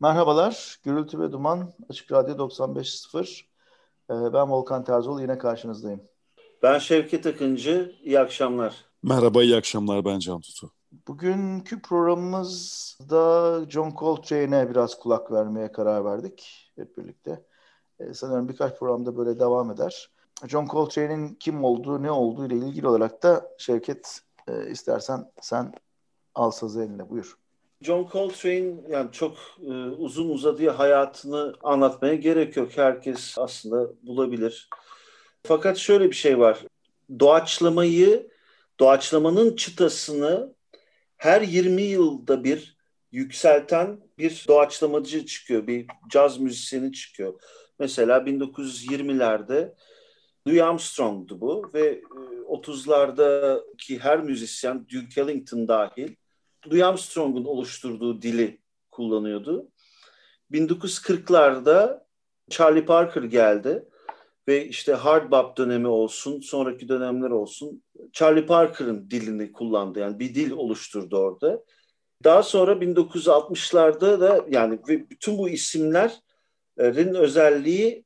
Merhabalar, Gürültü ve Duman, Açık Radyo 95.0. Ee, ben Volkan Terzoğlu, yine karşınızdayım. Ben Şevket Akıncı, iyi akşamlar. Merhaba, iyi akşamlar. Ben Can Tutu. Bugünkü programımızda John Coltrane'e biraz kulak vermeye karar verdik hep birlikte. Ee, sanırım birkaç programda böyle devam eder. John Coltrane'in kim olduğu, ne olduğu ile ilgili olarak da Şevket e, istersen sen al sazı eline buyur. John Coltrane yani çok e, uzun uzadıya hayatını anlatmaya gerek yok. Herkes aslında bulabilir. Fakat şöyle bir şey var. Doğaçlamayı, doğaçlamanın çıtasını her 20 yılda bir yükselten bir doğaçlamacı çıkıyor. Bir caz müzisyeni çıkıyor. Mesela 1920'lerde Louis Armstrong'du bu ve 30'lardaki e, her müzisyen Duke Ellington dahil Louis Armstrong'un oluşturduğu dili kullanıyordu. 1940'larda Charlie Parker geldi ve işte hard bop dönemi olsun, sonraki dönemler olsun Charlie Parker'ın dilini kullandı. Yani bir dil oluşturdu orada. Daha sonra 1960'larda da yani ve bütün bu isimlerin özelliği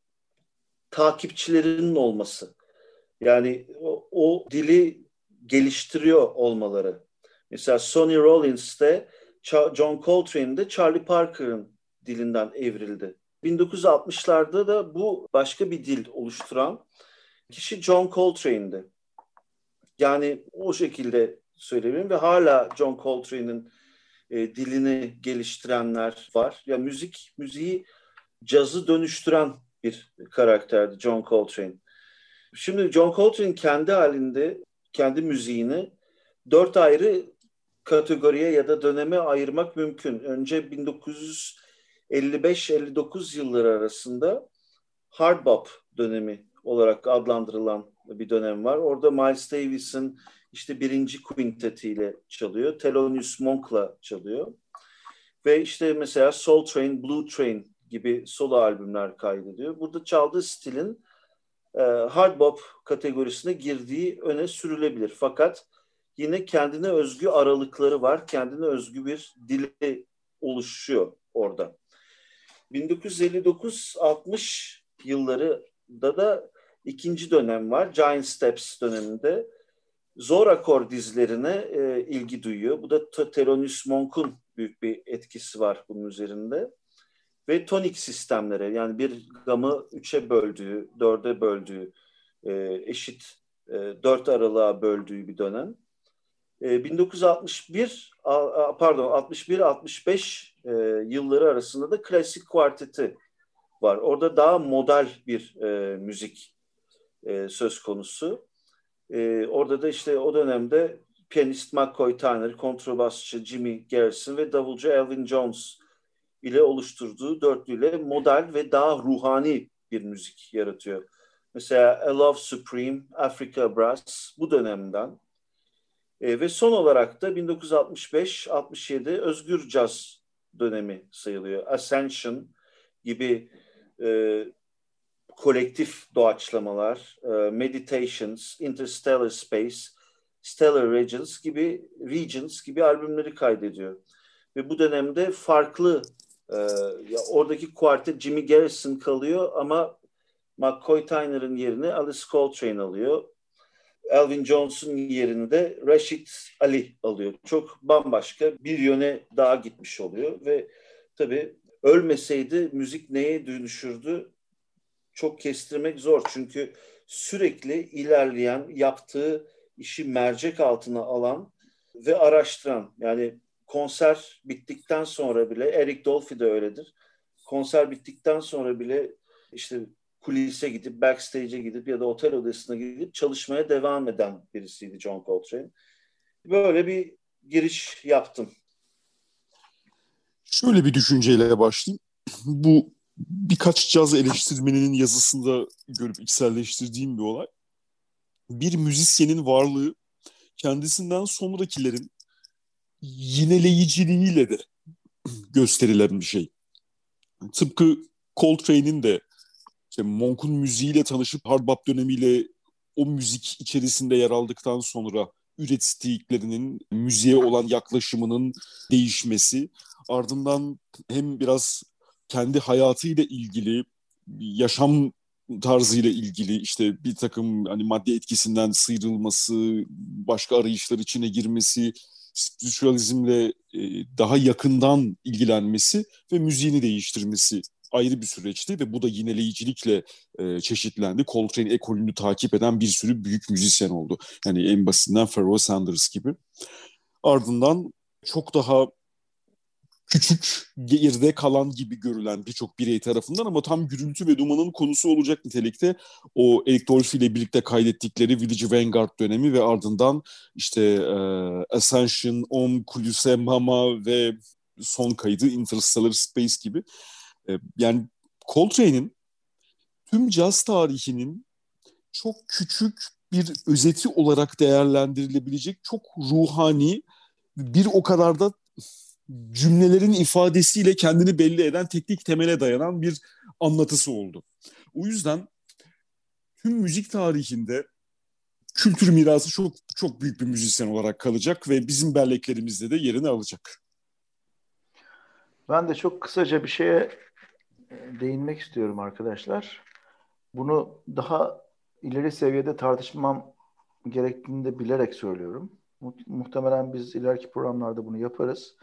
takipçilerinin olması. Yani o, o dili geliştiriyor olmaları. Mesela Sonny Rollins de John Coltrane'de Charlie Parker'ın dilinden evrildi. 1960'larda da bu başka bir dil oluşturan kişi John Coltrane'di. Yani o şekilde söyleyebilirim ve hala John Coltrane'in e, dilini geliştirenler var. Ya müzik müziği cazı dönüştüren bir karakterdi John Coltrane. Şimdi John Coltrane kendi halinde kendi müziğini dört ayrı kategoriye ya da döneme ayırmak mümkün. Önce 1955-59 yılları arasında hard bop dönemi olarak adlandırılan bir dönem var. Orada Miles Davis'in işte birinci quintetiyle çalıyor. Thelonious Monk'la çalıyor. Ve işte mesela Soul Train, Blue Train gibi solo albümler kaydediyor. Burada çaldığı stilin e, hard bop kategorisine girdiği öne sürülebilir. Fakat yine kendine özgü aralıkları var. Kendine özgü bir dili oluşuyor orada. 1959-60 yıllarında da ikinci dönem var. Giant Steps döneminde. Zor akor dizlerine e, ilgi duyuyor. Bu da Thelonious Monk'un büyük bir etkisi var bunun üzerinde. Ve tonik sistemlere yani bir gamı üçe böldüğü, dörde böldüğü, e, eşit e, dört aralığa böldüğü bir dönem. 1961 ee, pardon 61-65 e, yılları arasında da klasik kuarteti var. Orada daha model bir e, müzik e, söz konusu. Orada da işte o dönemde piyanist McCoy Tyner, kontrbasçı Jimmy Garrison ve davulcu Elvin Jones ile oluşturduğu dörtlüyle model ve daha ruhani bir müzik yaratıyor. Mesela A Love Supreme, Africa Brass bu dönemden e, ve son olarak da 1965-67 özgür caz dönemi sayılıyor. Ascension gibi e, kolektif doğaçlamalar, e, Meditations, Interstellar Space, Stellar Regions gibi Regions gibi albümleri kaydediyor. Ve bu dönemde farklı e, ya oradaki kuartet Jimmy Garrison kalıyor ama McCoy Tyner'ın yerine Alice Coltrane alıyor. Elvin Jones'un yerinde Rashid Ali alıyor. Çok bambaşka bir yöne daha gitmiş oluyor ve tabii ölmeseydi müzik neye dönüşürdü çok kestirmek zor. Çünkü sürekli ilerleyen, yaptığı işi mercek altına alan ve araştıran yani konser bittikten sonra bile Eric Dolphy de öyledir. Konser bittikten sonra bile işte kulise gidip, backstage'e gidip ya da otel odasına gidip çalışmaya devam eden birisiydi John Coltrane. Böyle bir giriş yaptım. Şöyle bir düşünceyle başlayayım. Bu birkaç caz eleştirmeninin yazısında görüp içselleştirdiğim bir olay. Bir müzisyenin varlığı kendisinden sonrakilerin yineleyiciliğiyle de gösterilen bir şey. Tıpkı Coltrane'in de işte Monk'un müziğiyle tanışıp hard bop dönemiyle o müzik içerisinde yer aldıktan sonra ürettiklerinin müziğe olan yaklaşımının değişmesi. ardından hem biraz kendi hayatıyla ilgili yaşam tarzıyla ilgili işte bir takım hani madde etkisinden sıyrılması, başka arayışlar içine girmesi, spiritüalizmle daha yakından ilgilenmesi ve müziğini değiştirmesi ayrı bir süreçti ve bu da yineleyicilikle e, çeşitlendi. Coltrane ekolünü takip eden bir sürü büyük müzisyen oldu. Yani en basitinden Pharoah Sanders gibi. Ardından çok daha küçük geride kalan gibi görülen birçok birey tarafından ama tam gürültü ve dumanın konusu olacak nitelikte o Eric Dolphy ile birlikte kaydettikleri Village Vanguard dönemi ve ardından işte e, Ascension, Om, Kuluse, Mama ve son kaydı Interstellar Space gibi. E, yani Coltrane'in tüm caz tarihinin çok küçük bir özeti olarak değerlendirilebilecek çok ruhani bir o kadar da cümlelerin ifadesiyle kendini belli eden teknik temele dayanan bir anlatısı oldu. O yüzden tüm müzik tarihinde kültür mirası çok çok büyük bir müzisyen olarak kalacak ve bizim belleklerimizde de yerini alacak. Ben de çok kısaca bir şeye değinmek istiyorum arkadaşlar. Bunu daha ileri seviyede tartışmam gerektiğini de bilerek söylüyorum. Muhtemelen biz ileriki programlarda bunu yaparız.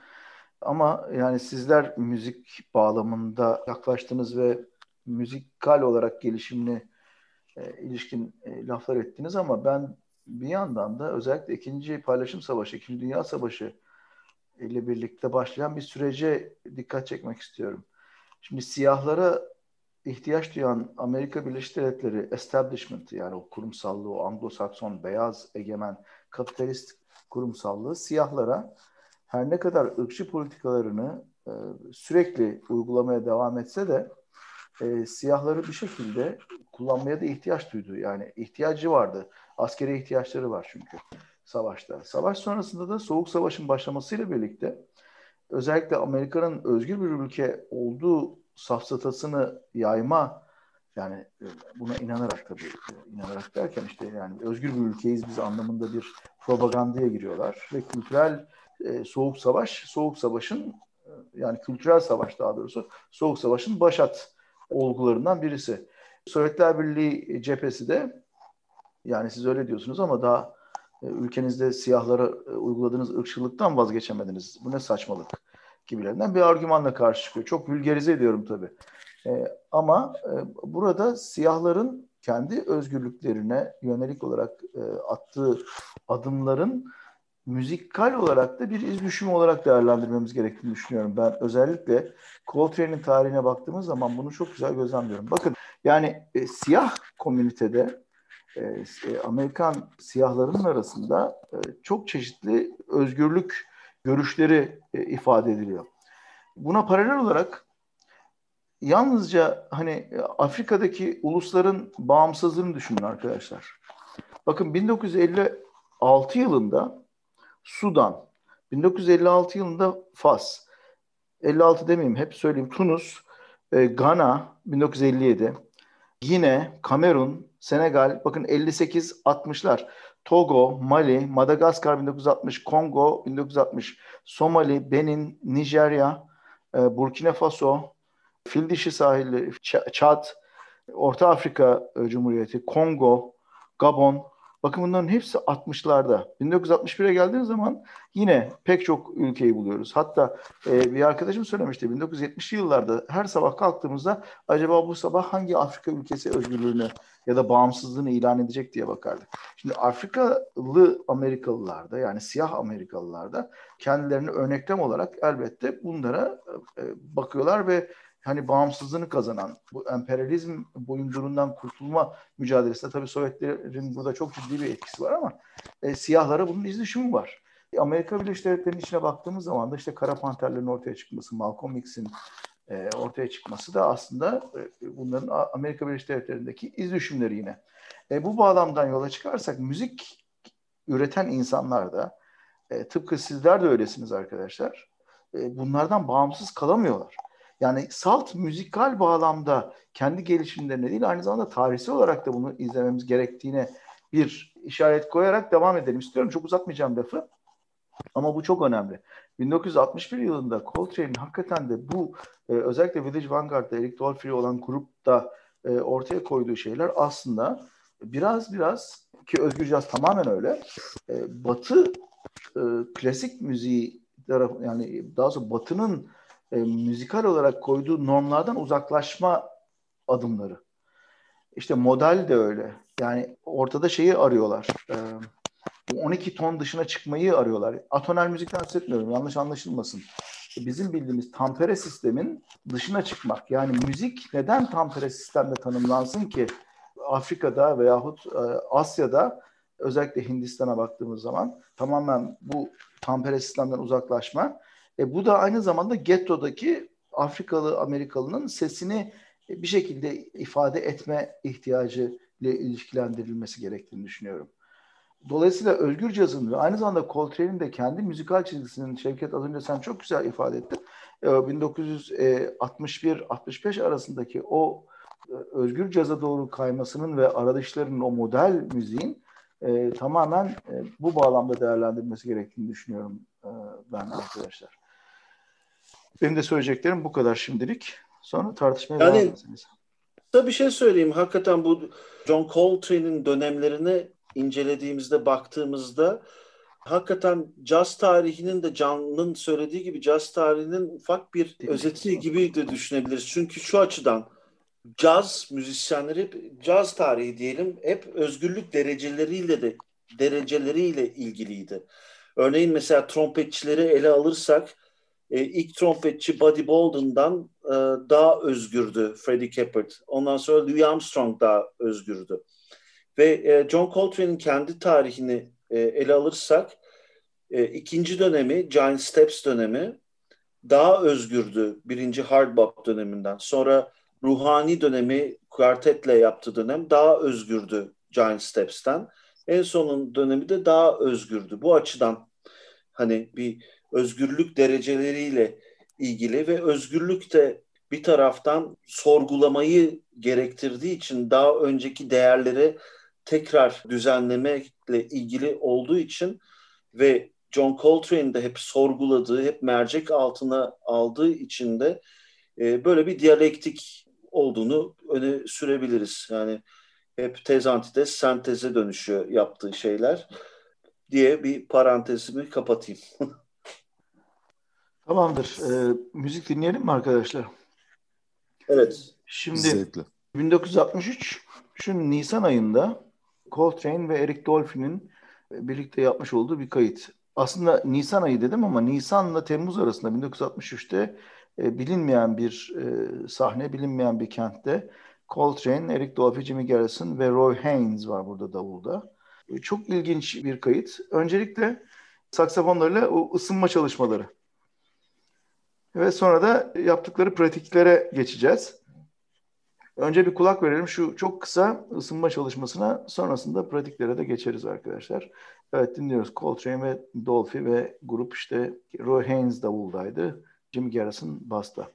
Ama yani sizler müzik bağlamında yaklaştınız ve müzikal olarak gelişimine e, ilişkin e, laflar ettiniz ama ben bir yandan da özellikle ikinci paylaşım savaşı, ikinci dünya savaşı ile birlikte başlayan bir sürece dikkat çekmek istiyorum. Şimdi siyahlara ihtiyaç duyan Amerika Birleşik Devletleri establishment yani o kurumsallığı, o Anglo-Sakson, beyaz, egemen, kapitalist kurumsallığı siyahlara her ne kadar ırkçı politikalarını e, sürekli uygulamaya devam etse de e, siyahları bir şekilde kullanmaya da ihtiyaç duydu. Yani ihtiyacı vardı. Askeri ihtiyaçları var çünkü savaşta. Savaş sonrasında da Soğuk Savaş'ın başlamasıyla birlikte özellikle Amerika'nın özgür bir ülke olduğu safsatasını yayma yani e, buna inanarak tabii e, inanarak derken işte yani özgür bir ülkeyiz biz anlamında bir propagandaya giriyorlar ve kültürel e, soğuk savaş, soğuk savaşın e, yani kültürel savaş daha doğrusu soğuk savaşın başat olgularından birisi. Sovyetler Birliği cephesi de yani siz öyle diyorsunuz ama daha ülkenizde siyahlara uyguladığınız ırkçılıktan vazgeçemediniz. Bu ne saçmalık gibilerinden bir argümanla karşı çıkıyor. Çok vulgarize ediyorum tabii. E, ama e, burada siyahların kendi özgürlüklerine yönelik olarak e, attığı adımların müzikal olarak da bir iz düşümü olarak değerlendirmemiz gerektiğini düşünüyorum. Ben özellikle Coltrane'in tarihine baktığımız zaman bunu çok güzel gözlemliyorum. Bakın yani e, siyah komünitede e, e Amerikan siyahlarının arasında e, çok çeşitli özgürlük görüşleri e, ifade ediliyor. Buna paralel olarak yalnızca hani e, Afrika'daki ulusların bağımsızlığını düşünün arkadaşlar. Bakın 1956 yılında Sudan. 1956 yılında Fas. 56 demeyeyim hep söyleyeyim. Tunus, e, Gana 1957. Yine Kamerun, Senegal bakın 58 60'lar. Togo, Mali, Madagaskar 1960, Kongo 1960, Somali, Benin, Nijerya, e, Burkina Faso, Fildişi sahili, Çad, Orta Afrika e, Cumhuriyeti, Kongo, Gabon, Bakın bunların hepsi 60'larda. 1961'e geldiğimiz zaman yine pek çok ülkeyi buluyoruz. Hatta e, bir arkadaşım söylemişti 1970'li yıllarda her sabah kalktığımızda acaba bu sabah hangi Afrika ülkesi özgürlüğünü ya da bağımsızlığını ilan edecek diye bakardık. Şimdi Afrikalı Amerikalılarda yani siyah Amerikalılarda kendilerini örneklem olarak elbette bunlara e, bakıyorlar ve hani bağımsızlığını kazanan bu emperyalizm boyundurundan kurtulma mücadelesinde tabii Sovyetlerin burada çok ciddi bir etkisi var ama e, siyahlara bunun izdüşümü var. E, Amerika Birleşik Devletleri'nin içine baktığımız zaman da işte Kara Panterlerin ortaya çıkması, Malcolm X'in e, ortaya çıkması da aslında e, bunların Amerika Birleşik Devletleri'ndeki izdüşümleri yine. E, bu bağlamdan yola çıkarsak müzik üreten insanlar da e, tıpkı sizler de öylesiniz arkadaşlar. E, bunlardan bağımsız kalamıyorlar. Yani salt müzikal bağlamda kendi gelişimlerine değil aynı zamanda tarihsel olarak da bunu izlememiz gerektiğine bir işaret koyarak devam edelim istiyorum. Çok uzatmayacağım lafı. Ama bu çok önemli. 1961 yılında Coltrane'in hakikaten de bu e, özellikle Village Vanguard'da Eric Dolphy olan grupta e, ortaya koyduğu şeyler aslında biraz biraz ki Özgür Caz tamamen öyle. E, batı e, klasik müziği taraf yani daha sonra Batı'nın e, müzikal olarak koyduğu normlardan uzaklaşma adımları. İşte model de öyle. Yani ortada şeyi arıyorlar. E, 12 ton dışına çıkmayı arıyorlar. Atonel müzikten bahsetmiyorum. Yanlış anlaşılmasın. Bizim bildiğimiz tampere sistemin dışına çıkmak. Yani müzik neden tampere sistemde tanımlansın ki? Afrika'da veyahut e, Asya'da özellikle Hindistan'a baktığımız zaman tamamen bu tampere sistemden uzaklaşma. E, bu da aynı zamanda gettodaki Afrikalı Amerikalının sesini bir şekilde ifade etme ihtiyacı ile ilişkilendirilmesi gerektiğini düşünüyorum. Dolayısıyla özgür cazın ve aynı zamanda Coltrane'in de kendi müzikal çizgisinin Şevket az önce sen çok güzel ifade ettin. 1961-65 e, arasındaki o e, özgür caza doğru kaymasının ve aradışlarının o model müziğin e, tamamen e, bu bağlamda değerlendirilmesi gerektiğini düşünüyorum e, ben arkadaşlar. Benim de söyleyeceklerim bu kadar şimdilik. Sonra tartışmaya yani, devam etseniz. bir şey söyleyeyim. Hakikaten bu John Coltrane'in dönemlerini incelediğimizde, baktığımızda hakikaten caz tarihinin de Can'ın söylediği gibi caz tarihinin ufak bir özeti gibi de düşünebiliriz. Çünkü şu açıdan caz müzisyenleri caz tarihi diyelim hep özgürlük dereceleriyle de dereceleriyle ilgiliydi. Örneğin mesela trompetçileri ele alırsak e, ilk trompetçi Buddy Bolden'dan e, daha özgürdü Freddie Keppert. Ondan sonra Louis Armstrong daha özgürdü. Ve e, John Coltrane'in kendi tarihini e, ele alırsak e, ikinci dönemi Giant Steps dönemi daha özgürdü birinci hard bop döneminden. Sonra ruhani dönemi kuartetle yaptığı dönem daha özgürdü Giant Steps'ten. En sonun dönemi de daha özgürdü. Bu açıdan hani bir özgürlük dereceleriyle ilgili ve özgürlük de bir taraftan sorgulamayı gerektirdiği için daha önceki değerleri tekrar düzenlemekle ilgili olduğu için ve John Coltrane'de hep sorguladığı, hep mercek altına aldığı için de e, böyle bir diyalektik olduğunu öne sürebiliriz. Yani hep tez antitez, senteze dönüşüyor yaptığı şeyler diye bir parantezimi kapatayım. Tamamdır. Ee, müzik dinleyelim mi arkadaşlar? Evet. Şimdi Zevkli. 1963 şu Nisan ayında Coltrane ve Eric Dolphy'nin birlikte yapmış olduğu bir kayıt. Aslında Nisan ayı dedim ama Nisan'la Temmuz arasında 1963'te e, bilinmeyen bir e, sahne, bilinmeyen bir kentte Coltrane, Eric Dolphy, Jimmy Garrison ve Roy Haynes var burada davulda. E, çok ilginç bir kayıt. Öncelikle saksafonlarla o ısınma çalışmaları. Ve sonra da yaptıkları pratiklere geçeceğiz. Önce bir kulak verelim şu çok kısa ısınma çalışmasına sonrasında pratiklere de geçeriz arkadaşlar. Evet dinliyoruz Coltrane ve Dolphy ve grup işte Roy Haynes davuldaydı. Jim Garrison basta.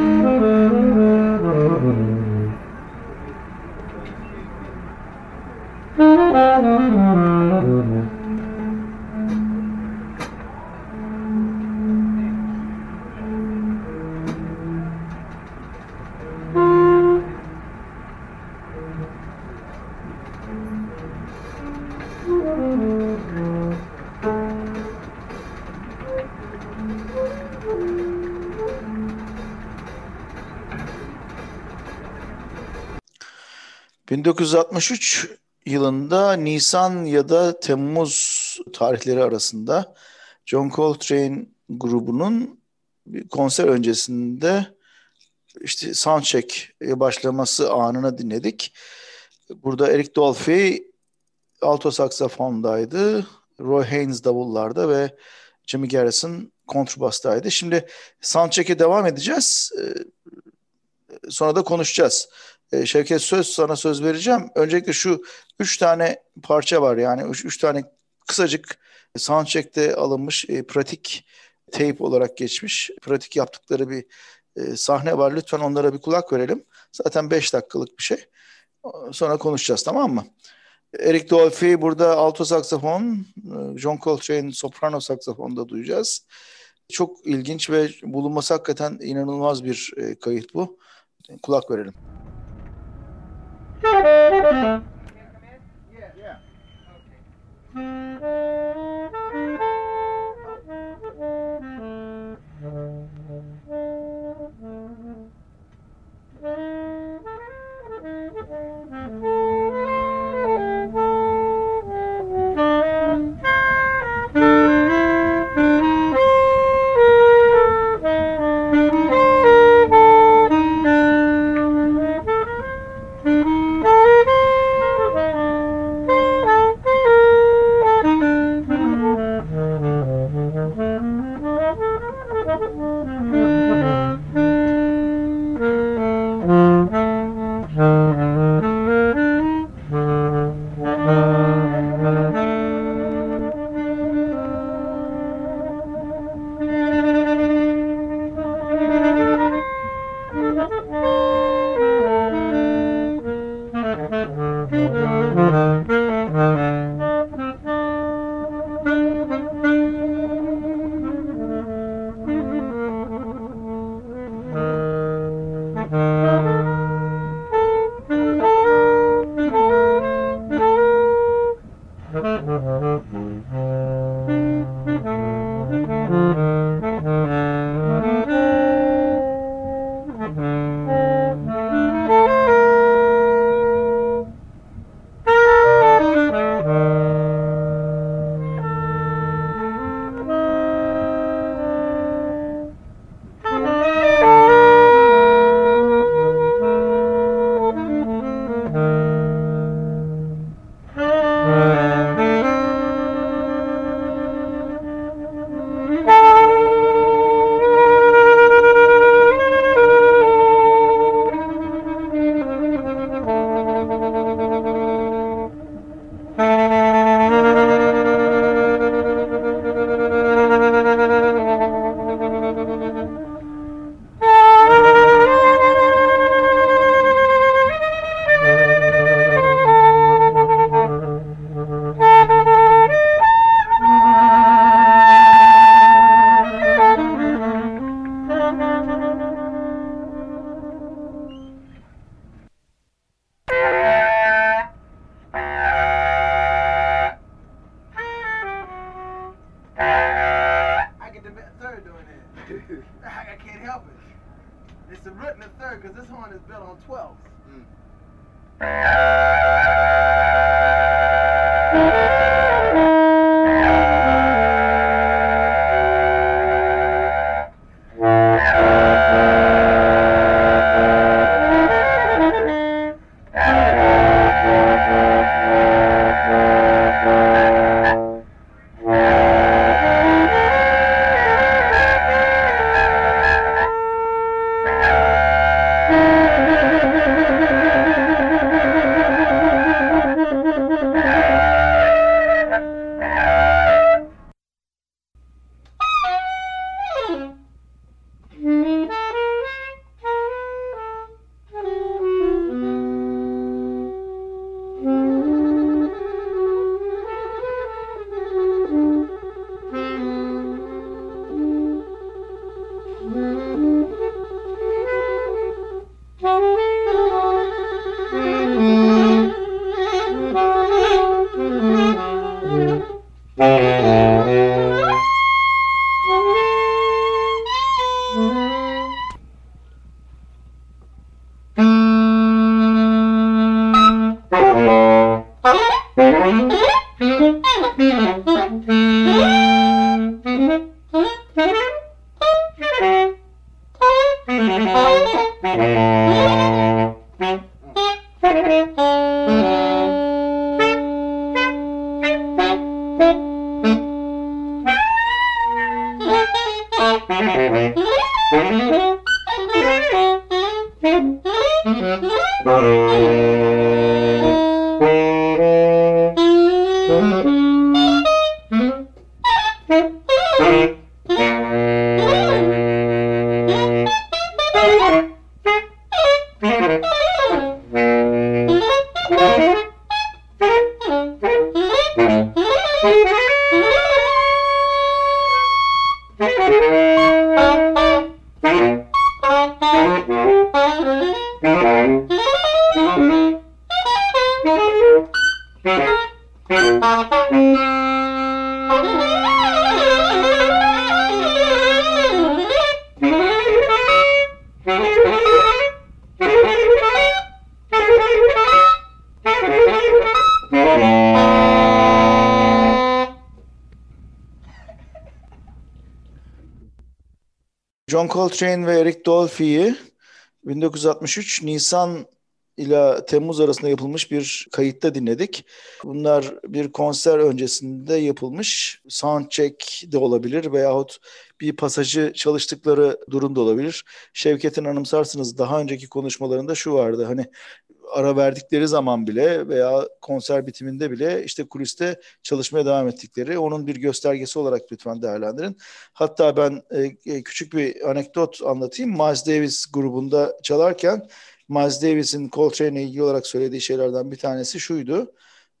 Mm-hmm. 1963 yılında Nisan ya da Temmuz tarihleri arasında John Coltrane grubunun bir konser öncesinde işte soundcheck başlaması anını dinledik. Burada Eric Dolphy alto saksafondaydı. Roy Haynes davullarda ve Jimmy Garrison kontrbastaydı. Şimdi soundcheck'e devam edeceğiz. Ee, sonra da konuşacağız. E, Şevket söz sana söz vereceğim. Öncelikle şu üç tane parça var yani üç, üç tane kısacık soundcheck'te alınmış e, pratik tape olarak geçmiş. Pratik yaptıkları bir e, sahne var. Lütfen onlara bir kulak verelim. Zaten 5 dakikalık bir şey. Sonra konuşacağız tamam mı? Eric Dolphy burada alto saksafon, e, John Coltrane soprano saksafonda duyacağız. Çok ilginç ve bulunması hakikaten inanılmaz bir e, kayıt bu. Kulak verelim. Yeah, yeah. Okay. thank you It's a root and third because this horn is built on 12s. Mm. Música John Coltrane ve Eric Dolphy'yi 1963 Nisan ile Temmuz arasında yapılmış bir kayıtta dinledik. Bunlar bir konser öncesinde yapılmış soundcheck de olabilir veyahut bir pasajı çalıştıkları durum da olabilir. Şevket'in anımsarsınız daha önceki konuşmalarında şu vardı hani ara verdikleri zaman bile veya konser bitiminde bile işte kuliste çalışmaya devam ettikleri onun bir göstergesi olarak lütfen değerlendirin. Hatta ben e, e küçük bir anekdot anlatayım. Miles Davis grubunda çalarken Miles Davis'in Coltrane'le ilgili olarak söylediği şeylerden bir tanesi şuydu.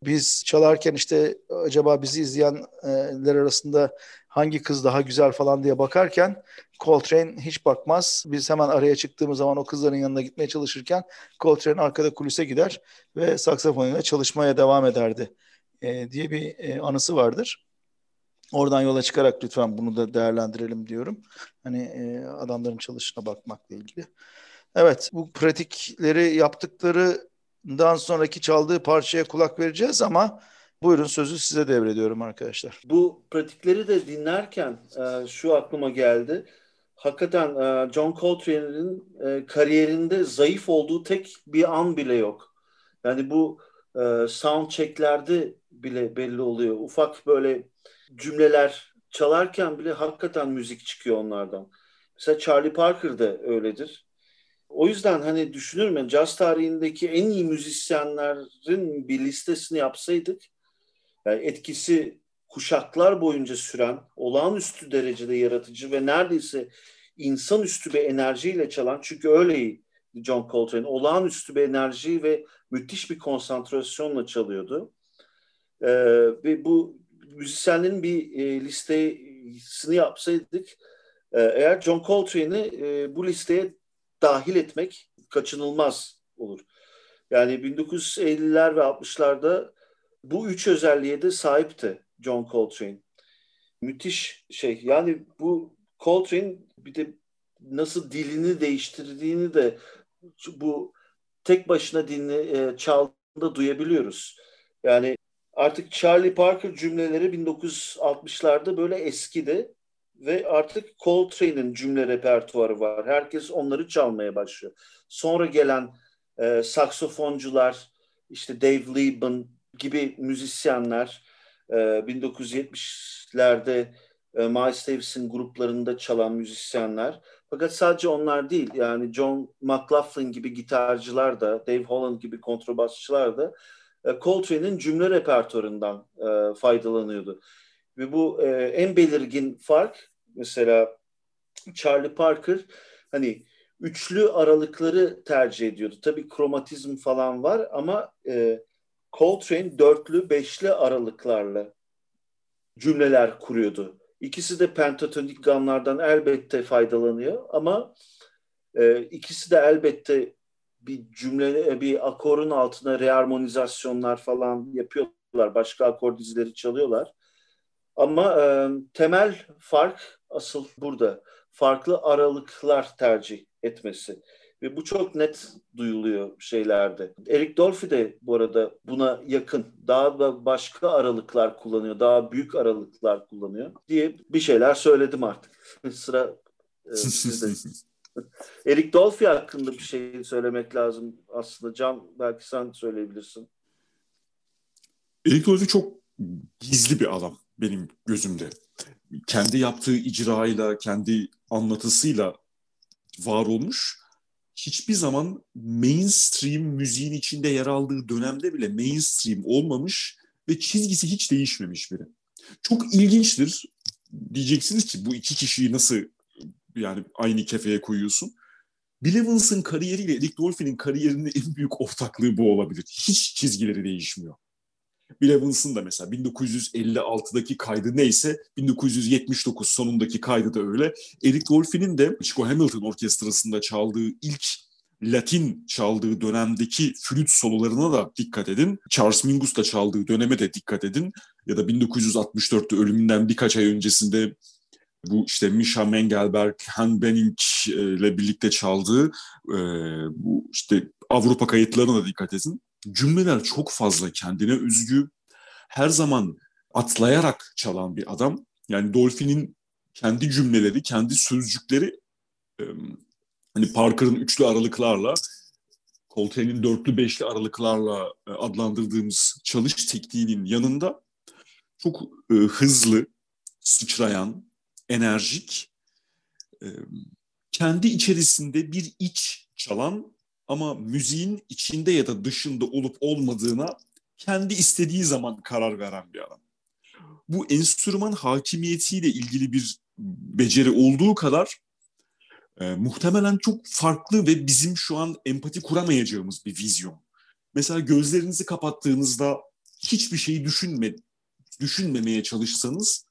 Biz çalarken işte acaba bizi izleyenler arasında hangi kız daha güzel falan diye bakarken Coltrane hiç bakmaz. Biz hemen araya çıktığımız zaman o kızların yanına gitmeye çalışırken Coltrane arkada kulise gider ve saksafonuyla çalışmaya devam ederdi e, diye bir e, anısı vardır. Oradan yola çıkarak lütfen bunu da değerlendirelim diyorum. Hani e, adamların çalışına bakmakla ilgili. Evet bu pratikleri yaptıklarından sonraki çaldığı parçaya kulak vereceğiz ama buyurun sözü size devrediyorum arkadaşlar. Bu pratikleri de dinlerken e, şu aklıma geldi. Hakikaten e, John Coltrane'in e, kariyerinde zayıf olduğu tek bir an bile yok. Yani bu sound checklerde bile belli oluyor. Ufak böyle cümleler çalarken bile hakikaten müzik çıkıyor onlardan. Mesela Charlie Parker da öyledir. O yüzden hani düşünürüm yani caz tarihindeki en iyi müzisyenlerin bir listesini yapsaydık yani etkisi kuşaklar boyunca süren olağanüstü derecede yaratıcı ve neredeyse insanüstü bir enerjiyle çalan çünkü öyle John Coltrane olağanüstü bir enerji ve müthiş bir konsantrasyonla çalıyordu. Ee, ve bu müzisyenlerin bir e, listesini yapsaydık e, eğer John Coltrane'i e, bu listeye dahil etmek kaçınılmaz olur. Yani 1950'ler ve 60'larda bu üç özelliğe de sahipti John Coltrane. Müthiş şey. Yani bu Coltrane bir de nasıl dilini değiştirdiğini de bu tek başına dinle e, çaldığında duyabiliyoruz. Yani artık Charlie Parker cümleleri 1960'larda böyle eskidi ve artık Coltrane'in cümle repertuarı var. Herkes onları çalmaya başlıyor. Sonra gelen e, saksofoncular, işte Dave Lieben gibi müzisyenler e, 1970'lerde e, Miles Davis'in gruplarında çalan müzisyenler. Fakat sadece onlar değil yani John McLaughlin gibi gitarcılar da, Dave Holland gibi kontrabasçılar da e, Coltrane'in cümle repertuarından e, faydalanıyordu. Ve bu e, en belirgin fark mesela Charlie Parker hani üçlü aralıkları tercih ediyordu. Tabii kromatizm falan var ama e, Coltrane dörtlü, beşli aralıklarla cümleler kuruyordu. İkisi de pentatonik gamlardan elbette faydalanıyor ama e, ikisi de elbette bir cümle, bir akorun altına rearmonizasyonlar falan yapıyorlar. Başka akor dizileri çalıyorlar. Ama e, temel fark asıl burada. Farklı aralıklar tercih etmesi. Ve bu çok net duyuluyor şeylerde. Eric Dolphy de bu arada buna yakın. Daha da başka aralıklar kullanıyor. Daha büyük aralıklar kullanıyor diye bir şeyler söyledim artık. Sıra e, sizde. Eric Dolphy hakkında bir şey söylemek lazım aslında. Can belki sen söyleyebilirsin. Eric Dolphy çok gizli bir adam benim gözümde. Kendi yaptığı icraıyla, kendi anlatısıyla var olmuş. Hiçbir zaman mainstream müziğin içinde yer aldığı dönemde bile mainstream olmamış ve çizgisi hiç değişmemiş biri. Çok ilginçtir. Diyeceksiniz ki bu iki kişiyi nasıl yani aynı kefeye koyuyorsun? Bill Evans'ın kariyeriyle Eric Dolphy'nin kariyerinin en büyük ortaklığı bu olabilir. Hiç çizgileri değişmiyor. Bill Evans'ın da mesela 1956'daki kaydı neyse 1979 sonundaki kaydı da öyle. Eric Dolphy'nin de Chico Hamilton orkestrasında çaldığı ilk Latin çaldığı dönemdeki flüt sololarına da dikkat edin. Charles Mingus da çaldığı döneme de dikkat edin. Ya da 1964'te ölümünden birkaç ay öncesinde bu işte Misha Mengelberg, Han Benning ile birlikte çaldığı e, bu işte Avrupa kayıtlarına da dikkat edin. Cümleler çok fazla kendine özgü. Her zaman atlayarak çalan bir adam. Yani Dolphy'nin kendi cümleleri, kendi sözcükleri hani Parker'ın üçlü aralıklarla Coltrane'in dörtlü beşli aralıklarla e, adlandırdığımız çalış tekniğinin yanında çok e, hızlı, sıçrayan, enerjik, e, kendi içerisinde bir iç çalan ama müziğin içinde ya da dışında olup olmadığına kendi istediği zaman karar veren bir adam. Bu enstrüman hakimiyetiyle ilgili bir beceri olduğu kadar e, muhtemelen çok farklı ve bizim şu an empati kuramayacağımız bir vizyon. Mesela gözlerinizi kapattığınızda hiçbir şeyi düşünme, düşünmemeye çalışsanız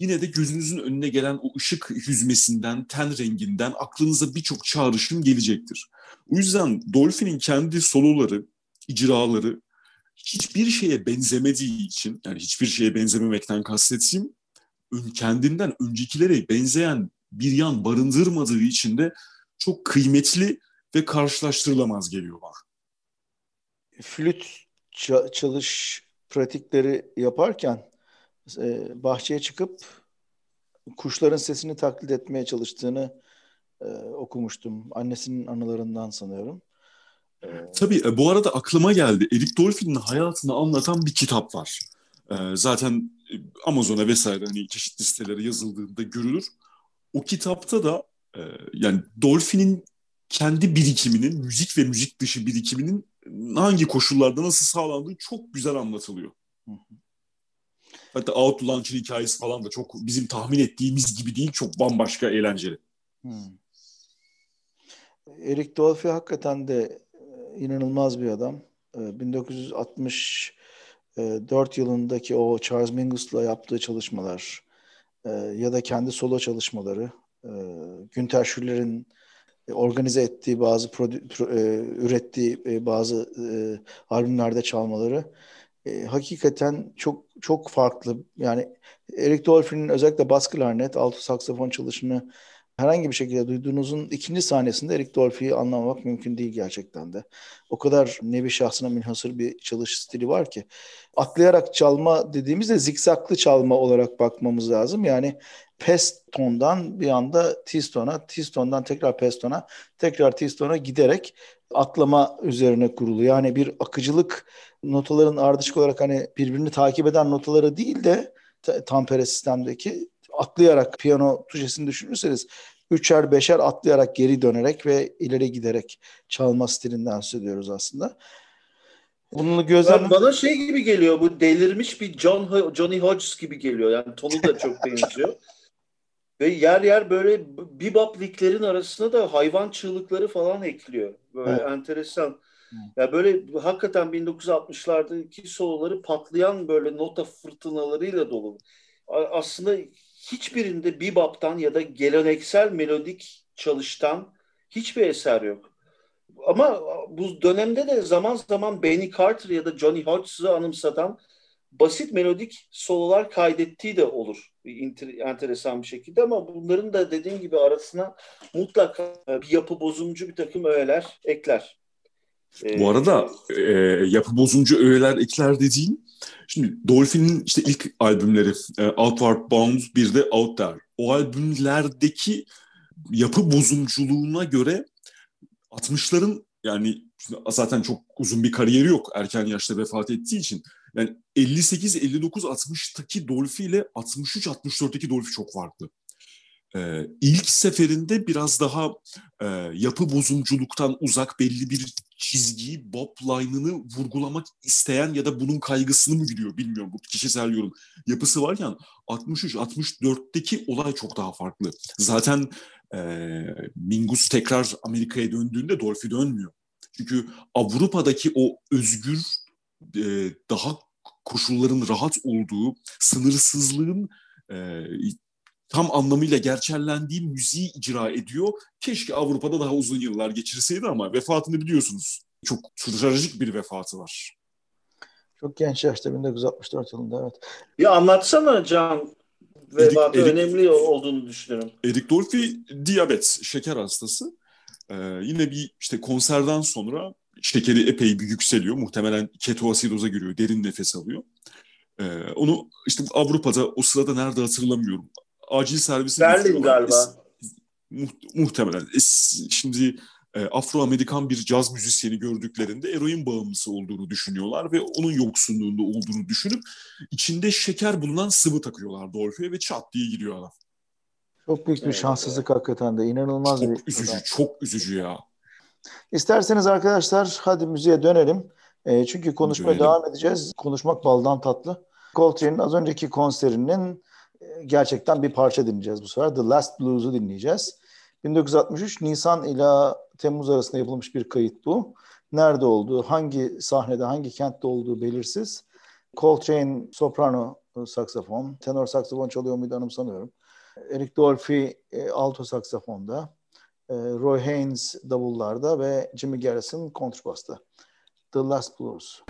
yine de gözünüzün önüne gelen o ışık hüzmesinden, ten renginden aklınıza birçok çağrışım gelecektir. O yüzden Dolphy'nin kendi soloları, icraları hiçbir şeye benzemediği için, yani hiçbir şeye benzememekten kastettiğim, kendinden öncekilere benzeyen bir yan barındırmadığı için de çok kıymetli ve karşılaştırılamaz geliyor bana. Flüt çalış pratikleri yaparken e, bahçeye çıkıp kuşların sesini taklit etmeye çalıştığını e, okumuştum. Annesinin anılarından sanıyorum. E, Tabii bu arada aklıma geldi. Eric Dolphy'nin hayatını anlatan bir kitap var. E, zaten Amazon'a vesaire hani çeşitli sitelere yazıldığında görülür. O kitapta da e, yani Dolphy'nin kendi birikiminin, müzik ve müzik dışı birikiminin hangi koşullarda nasıl sağlandığı çok güzel anlatılıyor. Hı hı. Hatta Out Launch'ın hikayesi falan da çok bizim tahmin ettiğimiz gibi değil. Çok bambaşka eğlenceli. Hmm. Eric Dolphy hakikaten de e, inanılmaz bir adam. 1964 e, yılındaki o Charles Mingus'la yaptığı çalışmalar e, ya da kendi solo çalışmaları, Günter Schüller'in organize ettiği bazı ürettiği bazı albümlerde çalmaları e, hakikaten çok çok farklı. Yani Eric Dolphy'nin özellikle bas klarnet, altı saksafon çalışını herhangi bir şekilde duyduğunuzun ikinci sahnesinde Eric Dolphy'yi anlamamak mümkün değil gerçekten de. O kadar nevi şahsına münhasır bir çalış stili var ki. Atlayarak çalma dediğimizde zikzaklı çalma olarak bakmamız lazım. Yani pest tondan bir anda T-stone'a, T-stone'dan tekrar pestona, tekrar T-stone'a giderek atlama üzerine kurulu. Yani bir akıcılık notaların ardışık olarak hani birbirini takip eden notaları değil de tampere sistemdeki atlayarak piyano tuşesini düşünürseniz üçer beşer atlayarak geri dönerek ve ileri giderek çalma stilinden söz ediyoruz aslında. Bunun gözlem bana şey gibi geliyor bu delirmiş bir John Johnny Hodges gibi geliyor. Yani tonu da çok benziyor. Ve yer yer böyle bebop liglerin arasına da hayvan çığlıkları falan ekliyor. Böyle evet. enteresan. Ya böyle hakikaten 1960'lardaki soloları patlayan böyle nota fırtınalarıyla dolu. Aslında hiçbirinde bebop'tan ya da geleneksel melodik çalıştan hiçbir eser yok. Ama bu dönemde de zaman zaman Benny Carter ya da Johnny Hodges'ı anımsatan basit melodik sololar kaydettiği de olur enteresan bir şekilde ama bunların da dediğim gibi arasına mutlaka bir yapı bozumcu bir takım öğeler ekler. Ee, Bu arada e, yapı bozumcu öğeler ekler dediğin şimdi Dolphin'in işte ilk albümleri e, Outward Bound bir de Out There. O albümlerdeki yapı bozumculuğuna göre 60'ların yani zaten çok uzun bir kariyeri yok erken yaşta vefat ettiği için. Yani 58, 59, 60'taki Dolphy ile 63, 64'teki Dolphy çok farklı. Ee, ilk seferinde biraz daha e, yapı bozumculuktan uzak belli bir çizgiyi, bob line'ını vurgulamak isteyen ya da bunun kaygısını mı gidiyor bilmiyorum. Bu kişisel yorum. Yapısı varken 63, 64'teki olay çok daha farklı. Zaten e, Mingus tekrar Amerika'ya döndüğünde Dolphy dönmüyor. Çünkü Avrupa'daki o özgür, e, daha koşulların rahat olduğu, sınırsızlığın e, tam anlamıyla gerçellendiği müziği icra ediyor. Keşke Avrupa'da daha uzun yıllar geçirseydi ama vefatını biliyorsunuz. Çok trajik bir vefatı var. Çok genç yaşta 1964 yılında evet. Bir anlatsana Can. Vefatı Erik, önemli olduğunu düşünüyorum. Erik Dolphy diyabet, şeker hastası. Ee, yine bir işte konserden sonra şekeri epey bir yükseliyor. Muhtemelen ketoasidoza giriyor, derin nefes alıyor. Ee, onu işte Avrupa'da o sırada nerede hatırlamıyorum. Acil servisi Berlin galiba. Es, muhtemelen. Es, şimdi e, Afro-Amerikan bir caz müzisyeni gördüklerinde eroin bağımlısı olduğunu düşünüyorlar ve onun yoksunluğunda olduğunu düşünüp içinde şeker bulunan sıvı takıyorlar Dolphy'ye ve çat diye giriyor adam. Çok büyük bir evet, şanssızlık evet. hakikaten de. inanılmaz çok bir... üzücü, çok üzücü ya. İsterseniz arkadaşlar hadi müziğe dönelim. E, çünkü konuşmaya dönelim. devam edeceğiz. Konuşmak baldan tatlı. Coltrane'in az önceki konserinin gerçekten bir parça dinleyeceğiz bu sefer. The Last Blues'u dinleyeceğiz. 1963 Nisan ile Temmuz arasında yapılmış bir kayıt bu. Nerede olduğu, hangi sahnede, hangi kentte olduğu belirsiz. Coltrane soprano saksafon, tenor saksafon çalıyor muydu anımsamıyorum. Eric Dolphy e, alto saksafonda, e, Roy Haynes davullarda ve Jimmy Garrison kontrbasta. The Last Blues.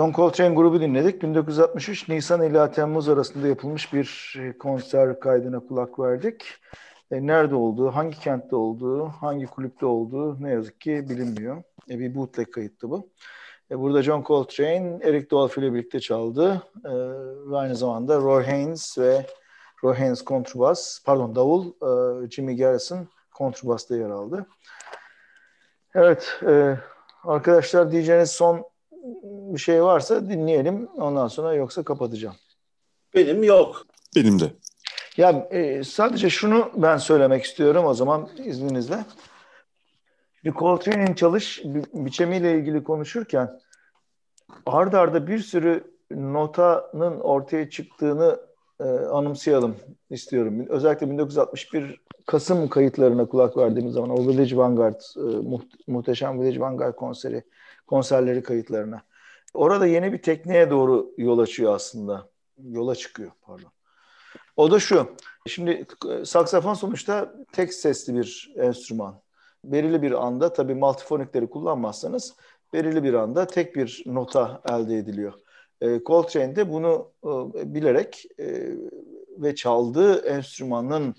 John Coltrane grubu dinledik. 1963 Nisan ila Temmuz arasında yapılmış bir e, konser kaydına kulak verdik. E, nerede olduğu, hangi kentte olduğu, hangi kulüpte olduğu ne yazık ki bilinmiyor. E, bir bootleg kayıttı bu. E, burada John Coltrane, Eric Dolphy ile birlikte çaldı. E, ve aynı zamanda Roy Haynes ve Roy Haynes kontrbas, pardon davul, e, Jimmy Garrison kontrbasta yer aldı. Evet, e, arkadaşlar diyeceğiniz son bir şey varsa dinleyelim. Ondan sonra yoksa kapatacağım. Benim yok. Benim de. Ya e, sadece şunu ben söylemek istiyorum o zaman izninizle. Bir Coltrane'in çalış bi- biçimiyle ilgili konuşurken ard arda bir sürü notanın ortaya çıktığını e, anımsayalım istiyorum. Özellikle 1961 Kasım kayıtlarına kulak verdiğimiz zaman o Village Vanguard, e, muht- muhteşem Village Vanguard konseri, konserleri kayıtlarına. Orada yeni bir tekniğe doğru yol açıyor aslında. Yola çıkıyor pardon. O da şu. Şimdi e, saksafon sonuçta tek sesli bir enstrüman. Belirli bir anda tabii multifonikleri kullanmazsanız belirli bir anda tek bir nota elde ediliyor. E, Coltrane de bunu e, bilerek e, ve çaldığı enstrümanın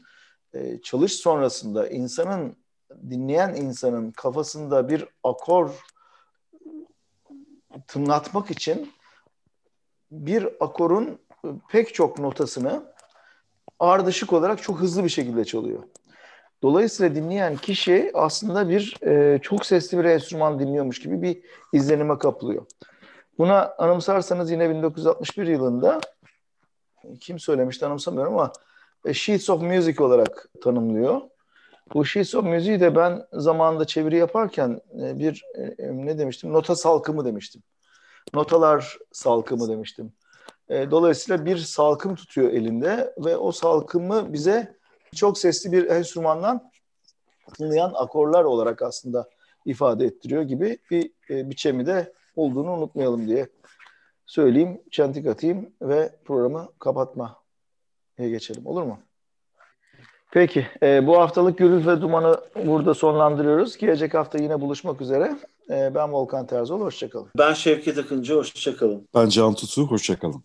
e, çalış sonrasında insanın dinleyen insanın kafasında bir akor tınlatmak için bir akorun pek çok notasını ardışık olarak çok hızlı bir şekilde çalıyor. Dolayısıyla dinleyen kişi aslında bir e, çok sesli bir enstrüman dinliyormuş gibi bir izlenime kapılıyor. Buna anımsarsanız yine 1961 yılında kim söylemişti anımsamıyorum ama e, Sheets of Music olarak tanımlıyor. Bu of Music'i de ben zamanında çeviri yaparken e, bir e, ne demiştim? Nota salkımı demiştim. Notalar salkımı demiştim. E, dolayısıyla bir salkım tutuyor elinde ve o salkımı bize çok sesli bir enstrümandan tınlayan akorlar olarak aslında ifade ettiriyor gibi bir e, biçemi de olduğunu unutmayalım diye söyleyeyim, çentik atayım ve programı kapatmaya geçelim. Olur mu? Peki, e, bu haftalık Gürül ve Duman'ı burada sonlandırıyoruz. Gelecek hafta yine buluşmak üzere. E, ben Volkan Terzoğlu, hoşçakalın. Ben Şevket Akıncı, hoşçakalın. Ben Can Tutu, hoşçakalın.